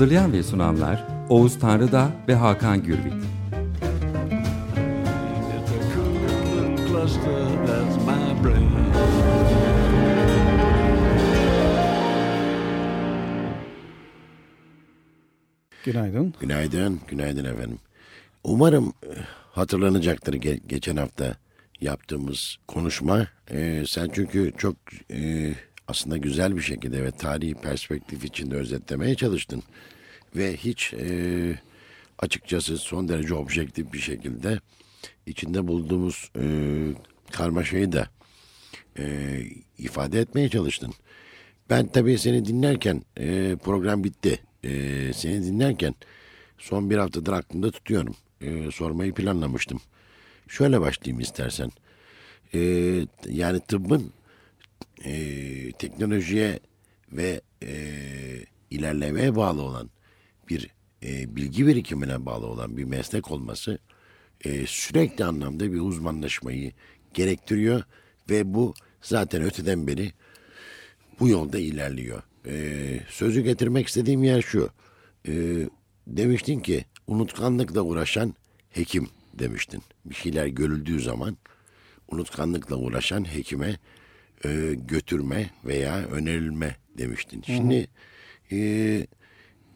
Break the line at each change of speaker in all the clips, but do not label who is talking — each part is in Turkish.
Hazırlayan ve sunanlar Oğuz Tanrıda ve Hakan Gürbüz.
Günaydın.
Günaydın, günaydın efendim. Umarım e, hatırlanacaktır ge- geçen hafta yaptığımız konuşma. E, sen çünkü çok e, aslında güzel bir şekilde ve tarihi perspektif içinde özetlemeye çalıştın. Ve hiç e, açıkçası son derece objektif bir şekilde içinde bulduğumuz e, karmaşayı da e, ifade etmeye çalıştın. Ben tabii seni dinlerken e, program bitti. E, seni dinlerken son bir haftadır aklımda tutuyorum. E, sormayı planlamıştım. Şöyle başlayayım istersen. E, yani tıbbın e, teknolojiye ve e, ilerlemeye bağlı olan bir e, bilgi birikimine bağlı olan bir meslek olması e, sürekli anlamda bir uzmanlaşmayı gerektiriyor ve bu zaten öteden beri bu yolda ilerliyor. Ee, sözü getirmek istediğim yer şu. Ee, demiştin ki unutkanlıkla uğraşan hekim demiştin. Bir şeyler görüldüğü zaman unutkanlıkla uğraşan hekime e, götürme veya önerilme demiştin. Şimdi e,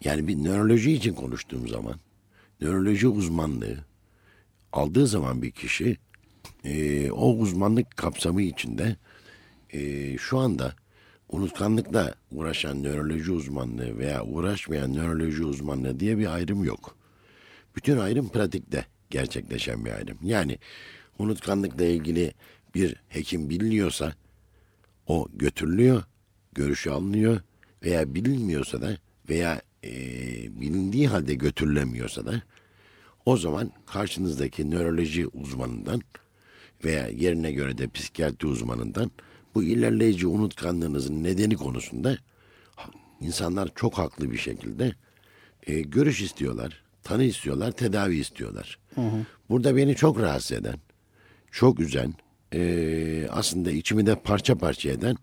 yani bir nöroloji için konuştuğum zaman nöroloji uzmanlığı aldığı zaman bir kişi e, o uzmanlık kapsamı içinde e, şu anda unutkanlıkla uğraşan nöroloji uzmanlığı veya uğraşmayan nöroloji uzmanlığı diye bir ayrım yok. Bütün ayrım pratikte gerçekleşen bir ayrım. Yani unutkanlıkla ilgili bir hekim biliniyorsa o götürülüyor, görüşü alınıyor veya bilinmiyorsa da veya e, bilindiği halde götürülemiyorsa da o zaman karşınızdaki nöroloji uzmanından veya yerine göre de psikiyatri uzmanından bu ilerleyici unutkanlığınızın nedeni konusunda insanlar çok haklı bir şekilde e, görüş istiyorlar, tanı istiyorlar, tedavi istiyorlar. Burada beni çok rahatsız eden, çok üzen, e, aslında içimi de parça parça eden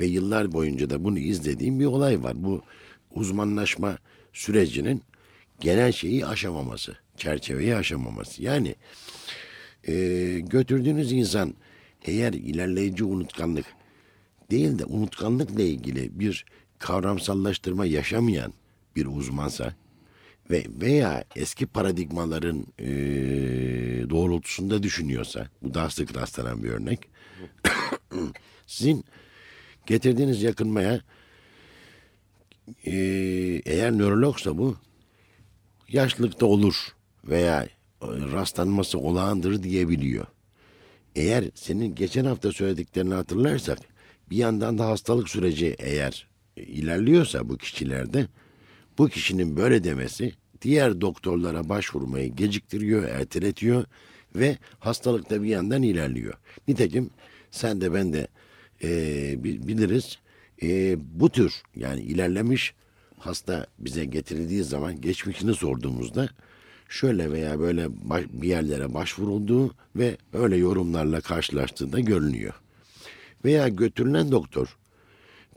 ve yıllar boyunca da bunu izlediğim bir olay var. Bu uzmanlaşma sürecinin genel şeyi aşamaması, çerçeveyi aşamaması. Yani e, götürdüğünüz insan eğer ilerleyici unutkanlık değil de unutkanlıkla ilgili bir kavramsallaştırma yaşamayan bir uzmansa ve veya eski paradigmaların e, doğrultusunda düşünüyorsa bu daha sık rastlanan bir örnek sizin getirdiğiniz yakınmaya e, eğer nörologsa bu yaşlılıkta olur veya rastlanması olağandır diyebiliyor. Eğer senin geçen hafta söylediklerini hatırlarsak bir yandan da hastalık süreci eğer ilerliyorsa bu kişilerde bu kişinin böyle demesi diğer doktorlara başvurmayı geciktiriyor, erteletiyor ve hastalık da bir yandan ilerliyor. Nitekim sen de ben de e, bi- biliriz e, bu tür yani ilerlemiş hasta bize getirildiği zaman geçmişini sorduğumuzda şöyle veya böyle baş- bir yerlere başvurulduğu ve öyle yorumlarla karşılaştığı da görünüyor. Veya götürülen doktor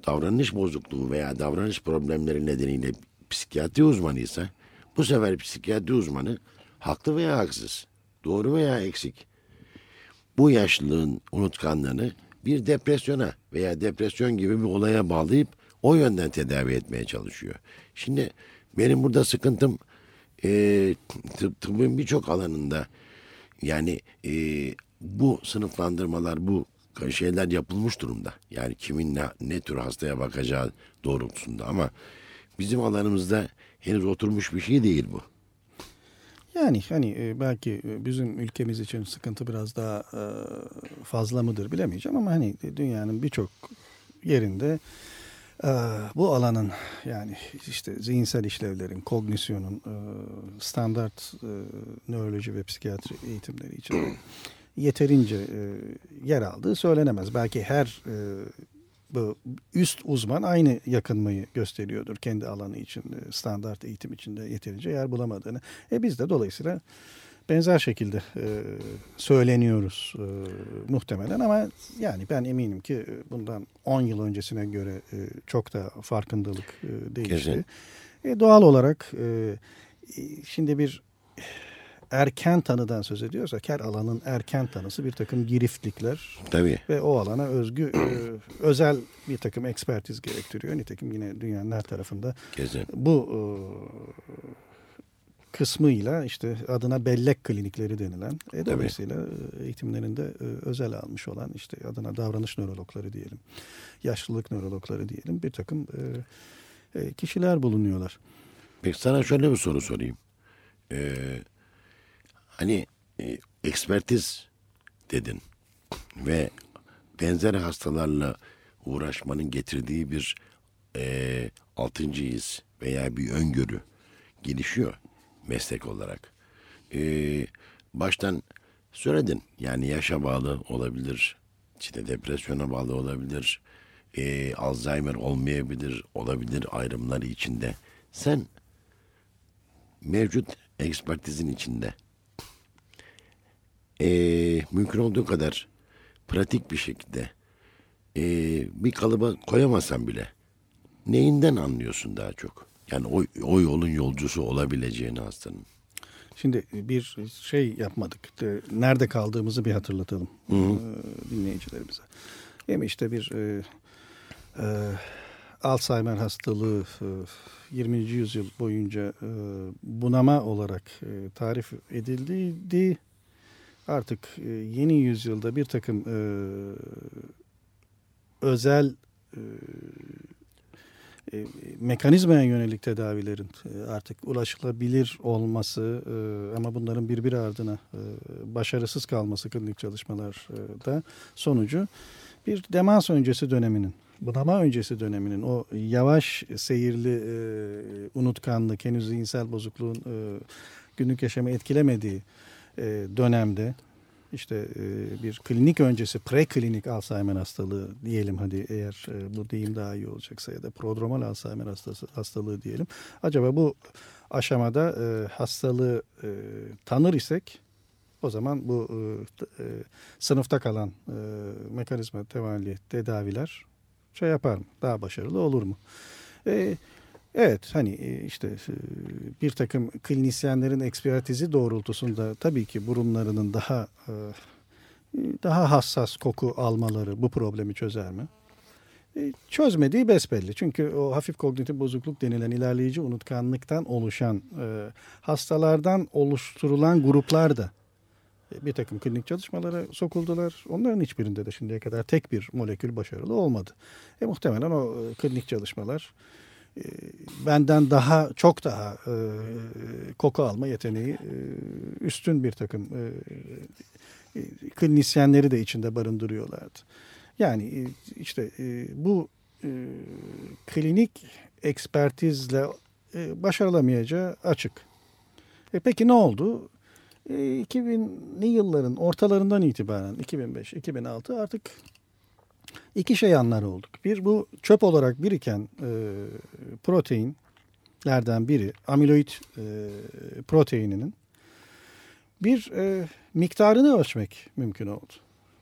davranış bozukluğu veya davranış problemleri nedeniyle psikiyatri uzmanıysa bu sefer psikiyatri uzmanı haklı veya haksız, doğru veya eksik bu yaşlılığın unutkanlığını bir depresyona veya depresyon gibi bir olaya bağlayıp o yönden tedavi etmeye çalışıyor. Şimdi benim burada sıkıntım e, tıp, tıbbın birçok alanında yani e, bu sınıflandırmalar bu şeyler yapılmış durumda. Yani kimin ne, ne tür hastaya bakacağı doğrultusunda ama bizim alanımızda henüz oturmuş bir şey değil bu.
Yani hani e, belki e, bizim ülkemiz için sıkıntı biraz daha e, fazla mıdır bilemeyeceğim ama hani dünyanın birçok yerinde bu alanın yani işte zihinsel işlevlerin, kognisyonun standart nöroloji ve psikiyatri eğitimleri için yeterince yer aldığı söylenemez. Belki her üst uzman aynı yakınmayı gösteriyordur kendi alanı için standart eğitim içinde yeterince yer bulamadığını. E biz de dolayısıyla benzer şekilde e, söyleniyoruz e, muhtemelen ama yani ben eminim ki e, bundan 10 yıl öncesine göre e, çok da farkındalık e, değişti. E, doğal olarak e, şimdi bir erken tanıdan söz ediyorsak her alanın erken tanısı bir takım giriftlikler
Tabii.
ve o alana özgü e, özel bir takım ekspertiz gerektiriyor. Nitekim yine dünyanın her tarafında
Kesin.
bu e, kısmıyla işte adına bellek klinikleri denilen e, dolayısıyla e, eğitimlerinde özel almış olan işte adına davranış nörologları diyelim, yaşlılık nörologları diyelim bir takım kişiler bulunuyorlar.
Peki sana şöyle bir soru sorayım. Ee, hani e, ekspertiz dedin ve benzer hastalarla uğraşmanın getirdiği bir e, altıncı his veya bir öngörü gelişiyor meslek olarak. Ee, baştan söyledin yani yaşa bağlı olabilir, işte depresyona bağlı olabilir, e, Alzheimer olmayabilir, olabilir ayrımları içinde. Sen mevcut ekspertizin içinde eee, mümkün olduğu kadar pratik bir şekilde eee, bir kalıba koyamasan bile neyinden anlıyorsun daha çok? Yani o, o yolun yolcusu olabileceğini hastanın.
Şimdi bir şey yapmadık. De, Nerede kaldığımızı bir hatırlatalım e, dinleyicilerimize. Hem işte bir e, e, Alzheimer hastalığı e, 20. yüzyıl boyunca e, bunama olarak e, tarif edildi. Artık e, yeni yüzyılda bir takım e, özel e, mekanizmaya yönelik tedavilerin artık ulaşılabilir olması ama bunların birbiri ardına başarısız kalması klinik çalışmalarda sonucu bir demans öncesi döneminin bunama öncesi döneminin o yavaş seyirli e, unutkanlık henüz zihinsel bozukluğun günlük yaşamı etkilemediği dönemde işte e, bir klinik öncesi preklinik Alzheimer hastalığı diyelim hadi eğer e, bu deyim daha iyi olacaksa ya da prodromal Alzheimer hastası, hastalığı diyelim. Acaba bu aşamada e, hastalığı e, tanır isek o zaman bu e, e, sınıfta kalan e, mekanizma temelli tedaviler şey yapar mı? Daha başarılı olur mu? Evet hani e, işte e, bir takım klinisyenlerin ekspertizi doğrultusunda tabii ki burunlarının daha e, daha hassas koku almaları bu problemi çözer mi? Çözmediği besbelli. Çünkü o hafif kognitif bozukluk denilen ilerleyici unutkanlıktan oluşan hastalardan oluşturulan gruplar da bir takım klinik çalışmalara sokuldular. Onların hiçbirinde de şimdiye kadar tek bir molekül başarılı olmadı. E, muhtemelen o klinik çalışmalar benden daha çok daha e, koku alma yeteneği e, üstün bir takım e, e, klinisyenleri de içinde barındırıyorlardı. Yani e, işte e, bu e, klinik ekspertizle e, başarılamayacağı açık. E peki ne oldu? E, 2000'li yılların ortalarından itibaren 2005-2006 artık iki şey anlar olduk. Bir bu çöp olarak biriken e, proteinlerden biri amiloid e, proteininin bir e, miktarını ölçmek mümkün oldu.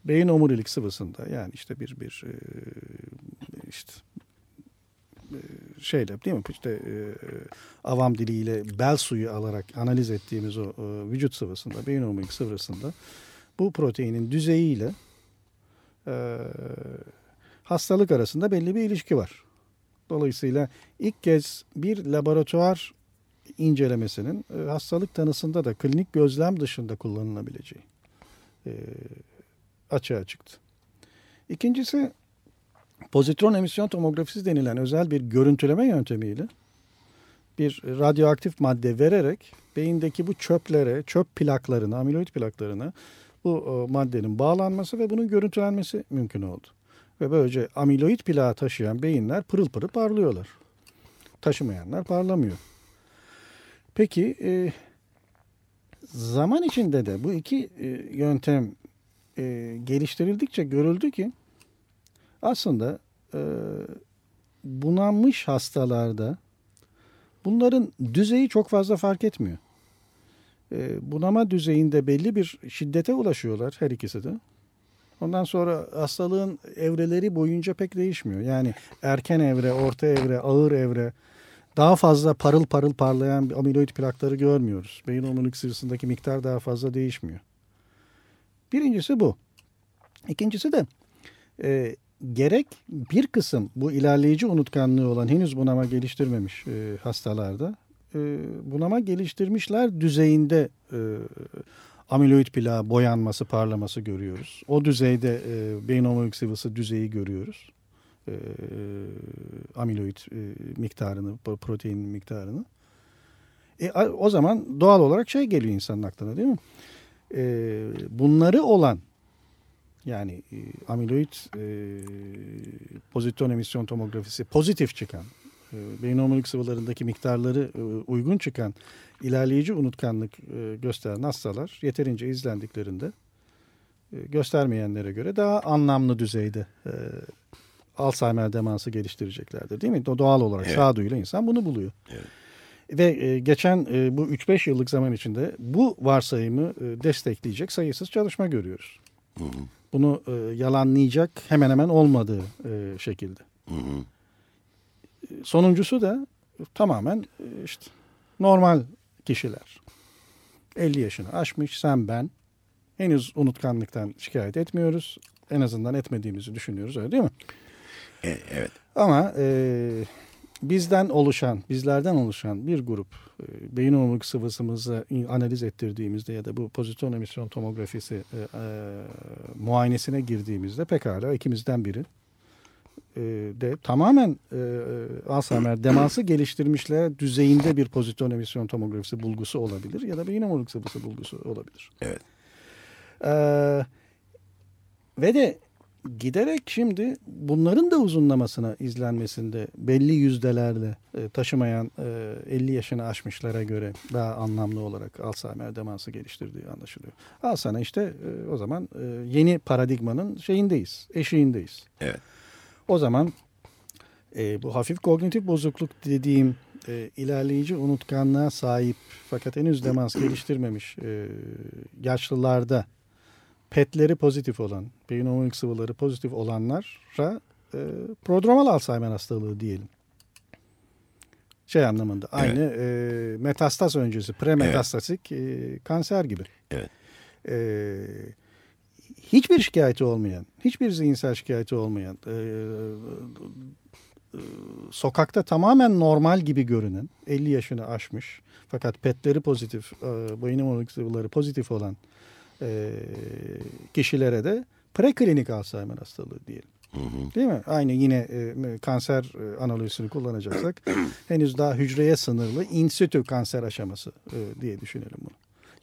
Beyin omurilik sıvısında yani işte bir bir e, işte e, şeyle değil mi işte e, avam diliyle bel suyu alarak analiz ettiğimiz o e, vücut sıvısında beyin omurilik sıvısında bu proteinin düzeyiyle e, hastalık arasında belli bir ilişki var. Dolayısıyla ilk kez bir laboratuvar incelemesinin e, hastalık tanısında da klinik gözlem dışında kullanılabileceği e, açığa çıktı. İkincisi pozitron emisyon tomografisi denilen özel bir görüntüleme yöntemiyle bir radyoaktif madde vererek beyindeki bu çöplere, çöp plaklarına, amiloid plaklarına bu maddenin bağlanması ve bunun görüntülenmesi mümkün oldu. Ve böylece amiloid plağı taşıyan beyinler pırıl pırıl parlıyorlar. Taşımayanlar parlamıyor. Peki e, zaman içinde de bu iki e, yöntem e, geliştirildikçe görüldü ki aslında e, bunalmış hastalarda bunların düzeyi çok fazla fark etmiyor. E, bunama düzeyinde belli bir şiddete ulaşıyorlar her ikisi de. Ondan sonra hastalığın evreleri boyunca pek değişmiyor. Yani erken evre, orta evre, ağır evre daha fazla parıl parıl parlayan amiloid plakları görmüyoruz. Beyin omurilik sıvısındaki miktar daha fazla değişmiyor. Birincisi bu. İkincisi de e, gerek bir kısım bu ilerleyici unutkanlığı olan henüz bunama geliştirmemiş e, hastalarda e, bunama geliştirmişler düzeyinde e, amiloid plağı boyanması, parlaması görüyoruz. O düzeyde e, beyin omurilik sıvısı düzeyi görüyoruz. E, amiloid e, miktarını, protein miktarını. E, o zaman doğal olarak şey geliyor insanın aklına değil mi? E, bunları olan yani e, amiloid e, pozitron emisyon tomografisi pozitif çıkan, e, beyin omurilik sıvılarındaki miktarları e, uygun çıkan ilerleyici unutkanlık e, gösteren hastalar yeterince izlendiklerinde göstermeyenlere göre daha anlamlı düzeyde Alzheimer demansı geliştireceklerdir değil mi? Doğal olarak evet. sağduyuyla insan bunu buluyor. Evet. Ve geçen bu 3-5 yıllık zaman içinde bu varsayımı destekleyecek sayısız çalışma görüyoruz. Hı hı. Bunu yalanlayacak hemen hemen olmadığı şekilde. Hı hı. Sonuncusu da tamamen işte normal kişiler. 50 yaşını aşmış sen ben henüz unutkanlıktan şikayet etmiyoruz. En azından etmediğimizi düşünüyoruz öyle değil mi?
E, evet.
Ama e, bizden oluşan, bizlerden oluşan bir grup e, beyin omurilik sıvısımızı analiz ettirdiğimizde ya da bu pozitron emisyon tomografisi e, e, muayenesine girdiğimizde pekala ikimizden biri e, de tamamen e, e, Alzheimer demansı geliştirmişler düzeyinde bir pozitron emisyon tomografisi bulgusu olabilir ya da beyin omurilik sıvısı bulgusu olabilir.
Evet.
E, ve de giderek şimdi bunların da uzunlamasına izlenmesinde belli yüzdelerle e, taşımayan e, 50 yaşını aşmışlara göre daha anlamlı olarak Alzheimer demansı geliştirdiği anlaşılıyor. Al sana işte e, o zaman e, yeni paradigmanın şeyindeyiz, eşiğindeyiz.
Evet.
O zaman e, bu hafif kognitif bozukluk dediğim e, ilerleyici unutkanlığa sahip fakat henüz demans geliştirmemiş e, yaşlılarda petleri pozitif olan, beyin omurilik sıvıları pozitif olanlara e, prodromal Alzheimer hastalığı diyelim. Şey anlamında aynı evet. e, metastaz öncesi premetastasik evet. e, kanser gibi.
Evet.
E, hiçbir şikayeti olmayan, hiçbir zihinsel şikayeti olmayan, e, e, sokakta tamamen normal gibi görünen, 50 yaşını aşmış fakat petleri pozitif, e, beyin sıvıları pozitif olan e, kişilere de preklinik Alzheimer hastalığı diyelim. Hı hı. Değil mi? Aynı yine e, kanser e, analojisini kullanacaksak henüz daha hücreye sınırlı in situ kanser aşaması e, diye düşünelim bunu.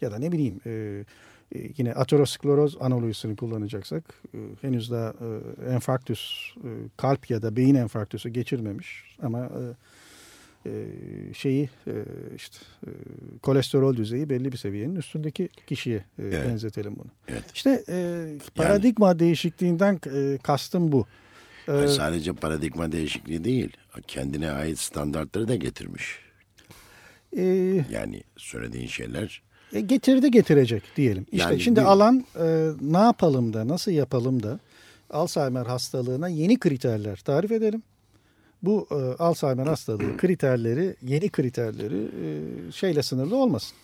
Ya da ne bileyim e, e, yine ateroskleroz analojisini kullanacaksak e, henüz daha e, enfarktüs, e, kalp ya da beyin enfarktüsü geçirmemiş ama e, e, şeyi e, işte e, kolesterol düzeyi belli bir seviyenin üstündeki kişiye e, evet. benzetelim bunu.
Evet.
İşte e, paradigma yani, değişikliğinden e, kastım bu.
E, sadece paradigma değişikliği değil, kendine ait standartları da getirmiş. E, yani söylediğin şeyler
e, getirdi getirecek diyelim. İşte yani, şimdi bir... alan e, ne yapalım da nasıl yapalım da Alzheimer hastalığına yeni kriterler tarif edelim. Bu e, Alzheimer hastalığı kriterleri, yeni kriterleri e, şeyle sınırlı olmasın.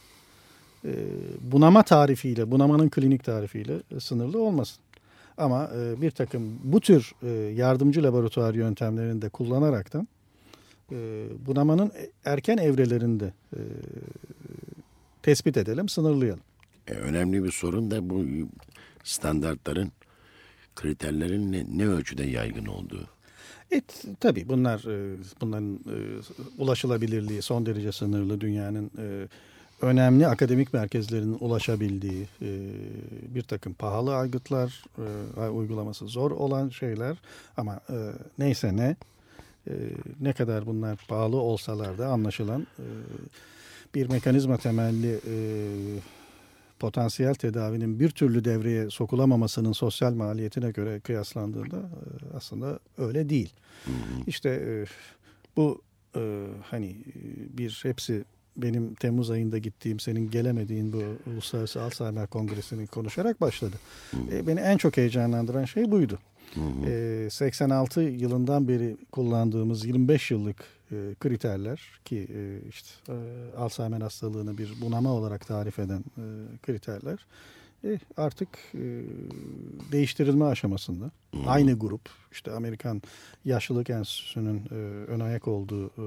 E, bunama tarifiyle, bunamanın klinik tarifiyle e, sınırlı olmasın. Ama e, bir takım bu tür e, yardımcı laboratuvar yöntemlerini de kullanaraktan e, bunamanın erken evrelerinde e, tespit edelim, sınırlayalım.
E, önemli bir sorun da bu standartların, kriterlerin ne, ne ölçüde yaygın olduğu.
Evet, tabii bunlar e, bunların e, ulaşılabilirliği son derece sınırlı dünyanın e, önemli akademik merkezlerin ulaşabildiği e, bir takım pahalı aygıtlar, e, uygulaması zor olan şeyler ama e, neyse ne e, ne kadar bunlar pahalı olsalar da anlaşılan e, bir mekanizma temelli e, potansiyel tedavinin bir türlü devreye sokulamamasının sosyal maliyetine göre kıyaslandığında e, aslında öyle değil. İşte e, bu e, hani bir hepsi benim Temmuz ayında gittiğim senin gelemediğin bu Uluslararası Alzheimer Kongresi'ni konuşarak başladı. E, beni en çok heyecanlandıran şey buydu. E, 86 yılından beri kullandığımız 25 yıllık e, kriterler ki e, işte e, Alzheimer hastalığını bir bunama olarak tarif eden e, kriterler e, artık e, değiştirilme aşamasında. Hmm. Aynı grup işte Amerikan Yaşlılık Enstitüsü'nün e, ön ayak olduğu e,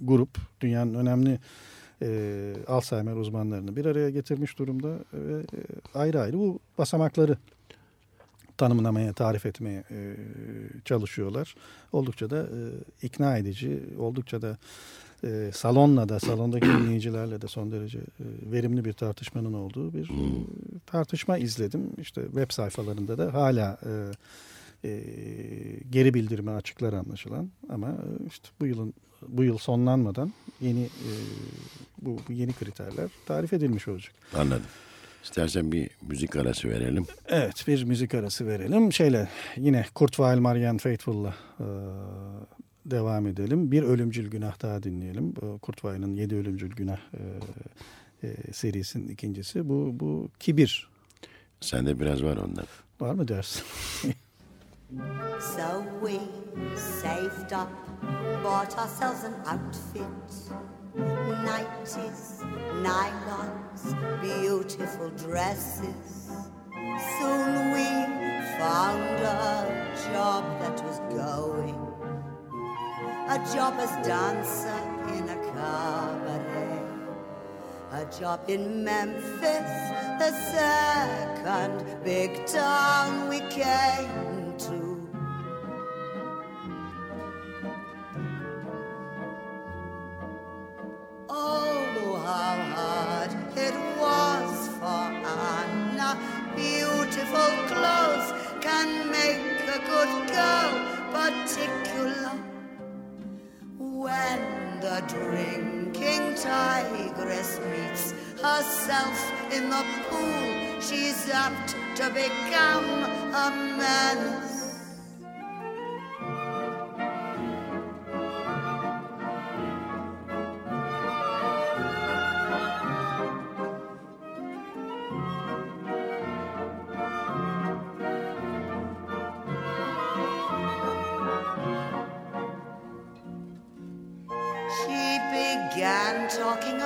grup dünyanın önemli e, Alzheimer uzmanlarını bir araya getirmiş durumda ve e, ayrı ayrı bu basamakları tanımlamaya, tarif etmeye e, çalışıyorlar. Oldukça da e, ikna edici, oldukça da e, salonla da, salondaki dinleyicilerle de son derece e, verimli bir tartışmanın olduğu bir e, tartışma izledim. İşte web sayfalarında da hala e, e, geri bildirimi açıklar anlaşılan ama e, işte bu yılın bu yıl sonlanmadan yeni e, bu, bu yeni kriterler tarif edilmiş olacak.
Anladım. İstersen bir müzik arası verelim.
Evet bir müzik arası verelim. Şeyle yine Kurt Weill, Marianne Faithfull'la e, devam edelim. Bir ölümcül günah daha dinleyelim. Kurt Weill'in Yedi Ölümcül Günah e, e, serisinin ikincisi. Bu, bu Kibir.
Sende biraz var ondan.
Var mı dersin?
so we saved up, bought ourselves an outfit. Nighties, nylons, beautiful dresses. Soon we found a job that was going. A job as dancer in a cabaret. A job in Memphis, the second big town we came good girl particular. When the drinking tigress meets herself in the pool, she's apt to become a menace.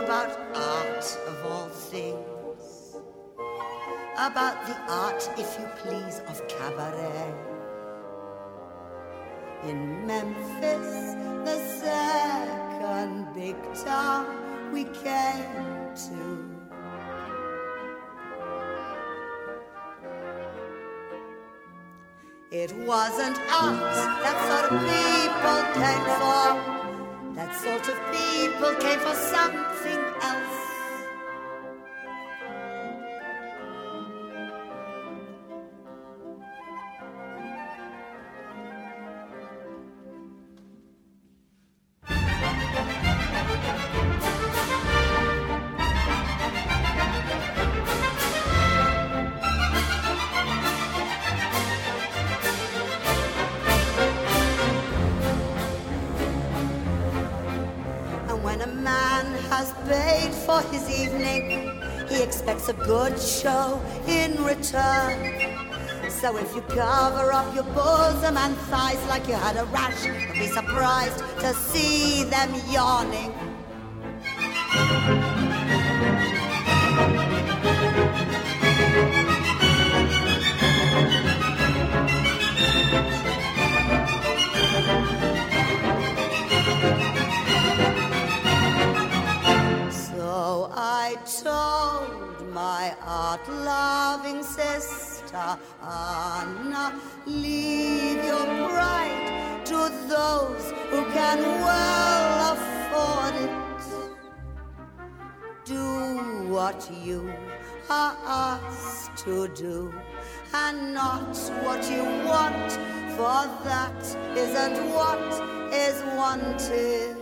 About art of all things. About the art, if you please, of cabaret. In Memphis, the second big town we came to. It wasn't us that sort of people came for. Sort of people came for something else. expects a good show in return. So if you cover up your bosom and thighs like you had a rash, be surprised to see them yawning. Sister Anna, leave your pride to those who can well afford it. Do what you are asked to do and not what you want, for that isn't what is wanted.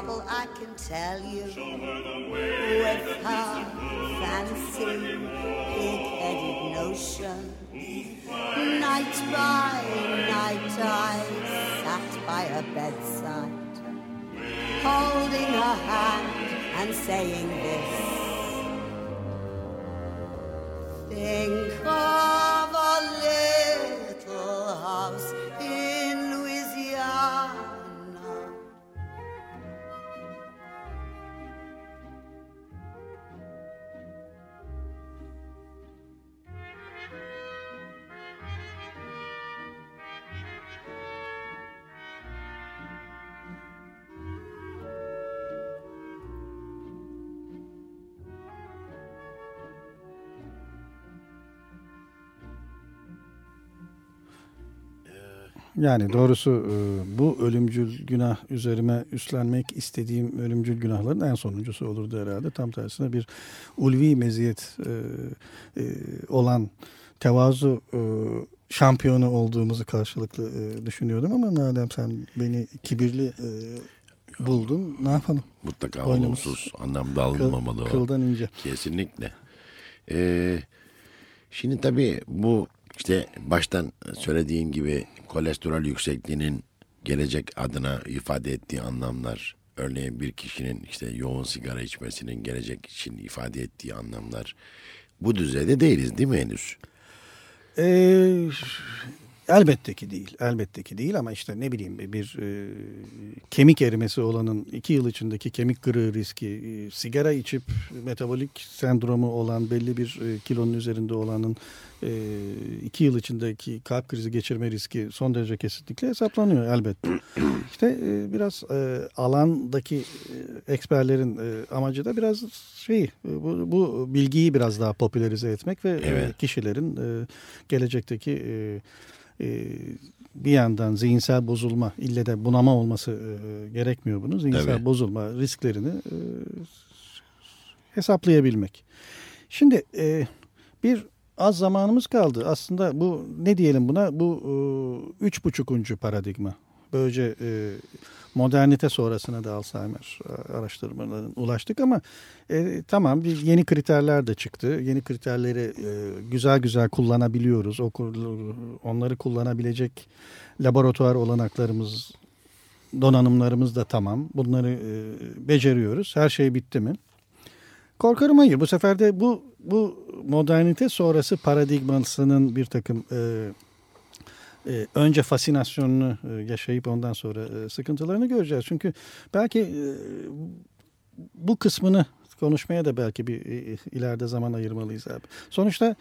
Trouble, I can tell you, with her fancy, big-headed notion. Night by night I sat by her bedside, holding her hand and saying this. Think of
Yani doğrusu e, bu ölümcül günah üzerime üstlenmek istediğim ölümcül günahların en sonuncusu olurdu herhalde. Tam tersine bir ulvi meziyet e, e, olan tevazu şampiyonu olduğumuzu karşılıklı düşünüyordum ama madem sen beni kibirli buldun ne yapalım?
Mutlaka olumsuz anlamda
Kıl-
alınmamalı o.
kıldan ince.
Kesinlikle. Ee, şimdi tabii bu işte baştan söylediğin gibi kolesterol yüksekliğinin gelecek adına ifade ettiği anlamlar. Örneğin bir kişinin işte yoğun sigara içmesinin gelecek için ifade ettiği anlamlar. Bu düzeyde değiliz değil mi henüz?
Ee, elbette ki değil. Elbette ki değil ama işte ne bileyim bir, e, kemik erimesi olanın iki yıl içindeki kemik kırığı riski, e, sigara içip metabolik sendromu olan belli bir e, kilonun üzerinde olanın e, iki yıl içindeki kalp krizi geçirme riski son derece kesinlikle hesaplanıyor elbette. İşte e, biraz e, alandaki e, eksperlerin e, amacı da biraz şey e, bu, bu bilgiyi biraz daha popülerize etmek ve e,
Evet.
kişilerin e, gelecekteki e, e, bir yandan zihinsel bozulma ille de bunama olması e, gerekmiyor bunun. Zihinsel
Evet.
bozulma risklerini e, hesaplayabilmek. Şimdi e, bir az zamanımız kaldı. Aslında bu ne diyelim buna bu e, üç buçukuncu paradigma. Böylece e, modernite sonrasına da Alzheimer e, araştırmalarına ulaştık ama e, tamam bir yeni kriterler de çıktı. Yeni kriterleri e, güzel güzel kullanabiliyoruz. Onları kullanabilecek laboratuvar olanaklarımız, donanımlarımız da tamam. Bunları e, beceriyoruz. Her şey bitti mi? Korkarım hayır. Bu sefer de bu bu modernite sonrası paradigmasının bir takım e, e, önce fascinasyonunu e, yaşayıp ondan sonra e, sıkıntılarını göreceğiz. Çünkü belki e, bu kısmını konuşmaya da belki bir ileride zaman ayırmalıyız abi. Sonuçta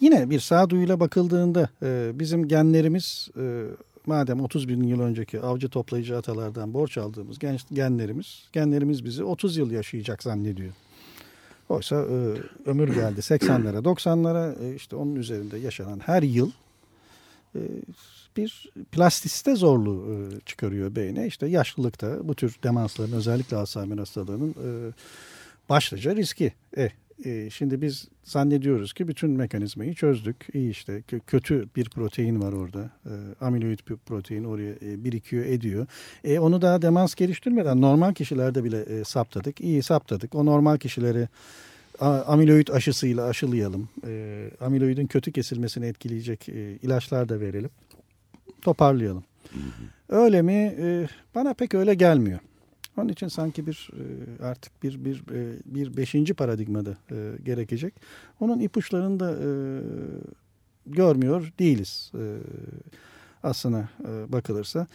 yine bir sağduyuyla bakıldığında e, bizim genlerimiz madem 30 bin yıl önceki avcı toplayıcı atalardan borç aldığımız genç genlerimiz genlerimiz bizi 30 yıl yaşayacak zannediyor. Oysa ömür geldi 80'lere 90'lara e, işte onun üzerinde yaşanan her yıl bir plastisite zorluğu e, çıkarıyor beyne. İşte yaşlılıkta bu tür demansların özellikle Alzheimer hastalığının e, başlıca riski. E, e, şimdi biz zannediyoruz ki bütün mekanizmayı çözdük. İyi işte kö- kötü bir protein var orada. E, amiloid bir protein oraya e, birikiyor ediyor. E, onu daha demans geliştirmeden normal kişilerde bile e, saptadık. İyi saptadık. O normal kişileri amiloid aşısıyla aşılayalım. E, amiloidin kötü kesilmesini etkileyecek e, ilaçlar da verelim. Toparlayalım. Öyle mi? E, bana pek öyle gelmiyor. Onun için sanki bir e, artık bir bir e, bir beşinci paradigmada e, gerekecek. Onun ipuçlarını da e, görmüyor değiliz. E, aslına bakılırsa.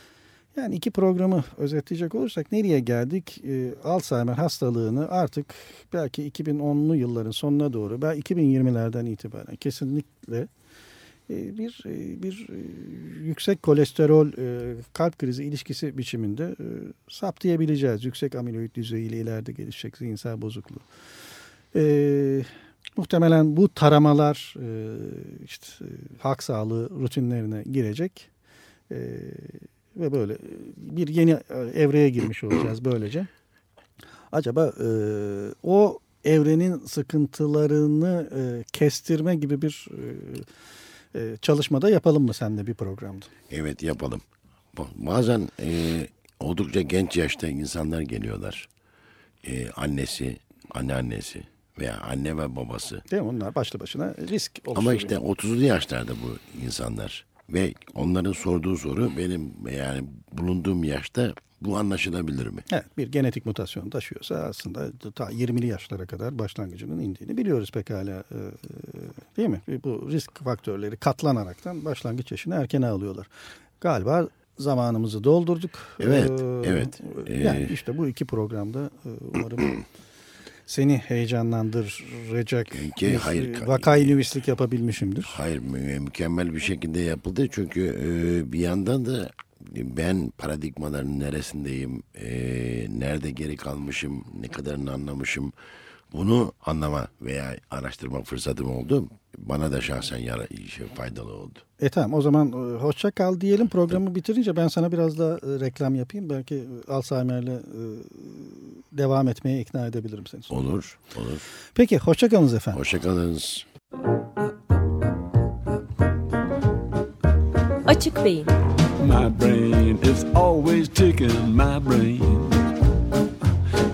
Yani iki programı özetleyecek olursak nereye geldik? E, Alzheimer hastalığını artık belki 2010'lu yılların sonuna doğru, belki 2020'lerden itibaren kesinlikle e, bir e, bir e, yüksek kolesterol kalp krizi ilişkisi biçiminde saptayabileceğiz. Yüksek amiloid düzeyi ile ileride gelişecek zihinsel bozukluğu. muhtemelen bu taramalar işte halk sağlığı rutinlerine girecek ve böyle bir yeni evreye girmiş olacağız böylece. Acaba o evrenin sıkıntılarını kestirme gibi bir e, çalışmada yapalım mı seninle bir programda?
Evet yapalım. Bazen e, oldukça genç yaşta insanlar geliyorlar. E, annesi, anneannesi veya anne ve babası.
Değil mi? Onlar başlı başına risk oluşturuyor.
Ama işte 30'lu yaşlarda bu insanlar. Ve onların sorduğu soru benim yani bulunduğum yaşta bu anlaşılabilir mi?
Evet bir genetik mutasyon taşıyorsa aslında ta 20'li yaşlara kadar başlangıcının indiğini biliyoruz pekala e, değil mi? Bu risk faktörleri katlanaraktan başlangıç yaşını erkene alıyorlar. Galiba zamanımızı doldurduk.
Evet, ee, evet.
Yani ee, işte bu iki programda e, umarım seni heyecanlandıracak
Ki, hayır,
vakayı nüvislik yapabilmişimdir.
Hayır mükemmel bir şekilde yapıldı çünkü e, bir yandan da ben paradigmaların neresindeyim, e, nerede geri kalmışım, ne kadarını anlamışım bunu anlama veya araştırma fırsatım oldu. Bana da şahsen yara, şey, faydalı oldu.
E tamam o zaman e, hoşça kal diyelim programı bitirince ben sana biraz da e, reklam yapayım. Belki Alzheimer'le e, devam etmeye ikna edebilirim seni.
Sonra. Olur, olur.
Peki hoşça kalınız efendim.
Hoşça kalınız.
Açık Beyin
My brain is always ticking, my brain.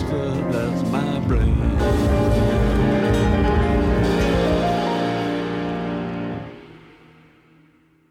That's my brain.